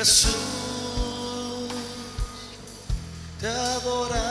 Jesús, te adoramos,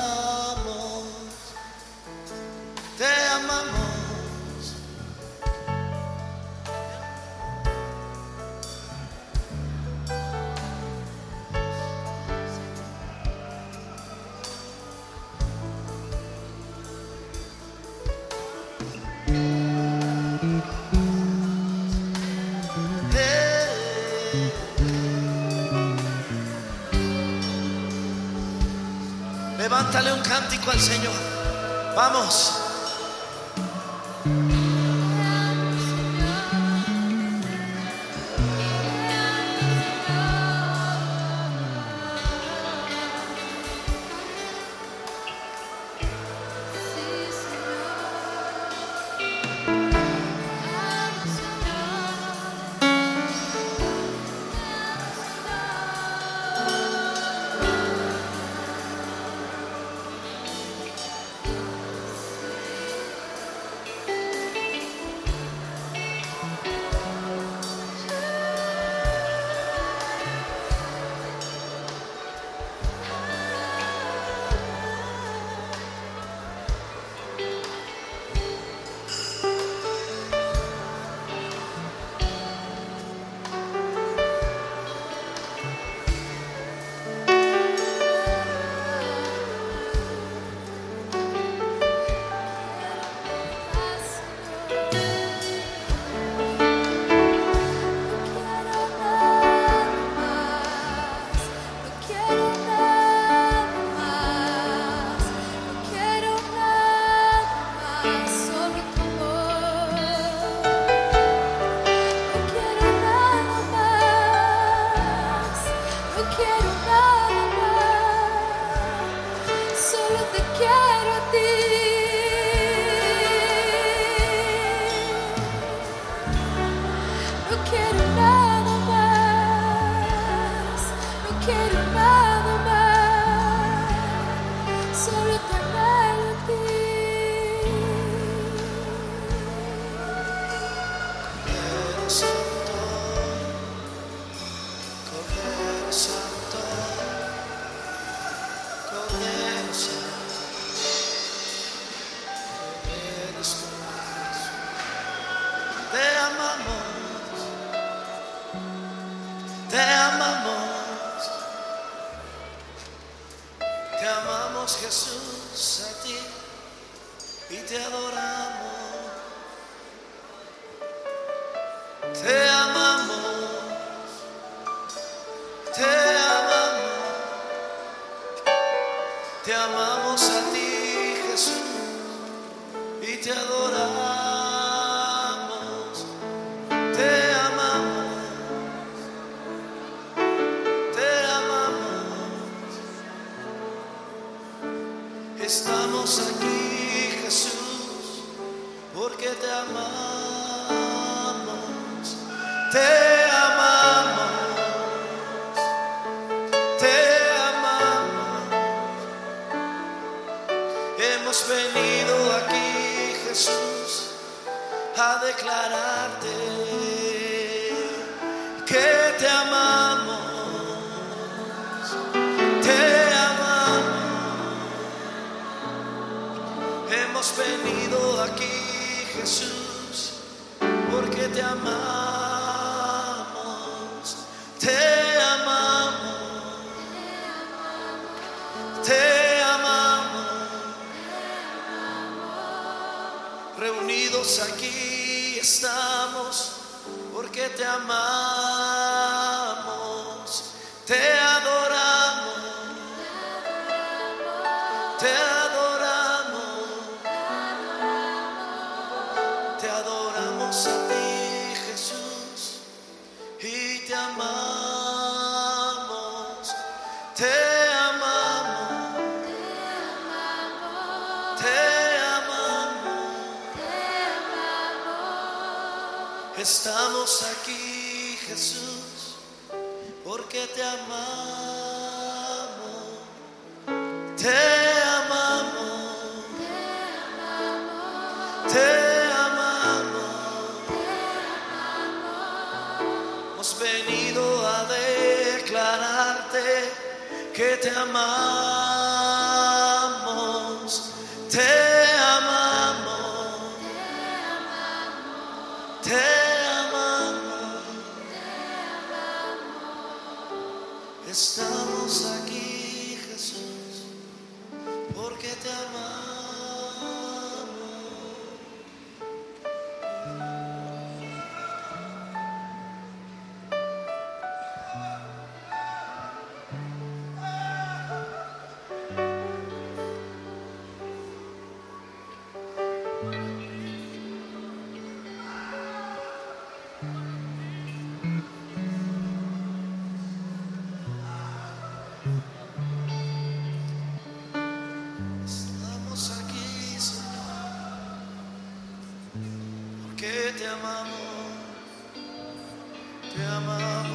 Levántale un cántico al Señor. Vamos. Quiero nada amamos, te amamos, te amamos Jesús a ti. Y te adoramos. Te amamos, te amamos, te amamos a ti, Jesús, y te adoramos. Porque te amamos. Te amamos, te amamos. Hemos venido aquí, Jesús, a declararte que te amamos, te amamos. Hemos venido aquí, Jesús, porque te amamos, te amamos, te amamos. Reunidos aquí estamos porque te amamos, Estamos aquí, Jesús, porque te amamos, te amamos, te amamos. Hemos venido a declarar porque te amamos, te amamos, te amamos. Estamos aquí, Jesús, porque te amamos. Amamos, te amamos.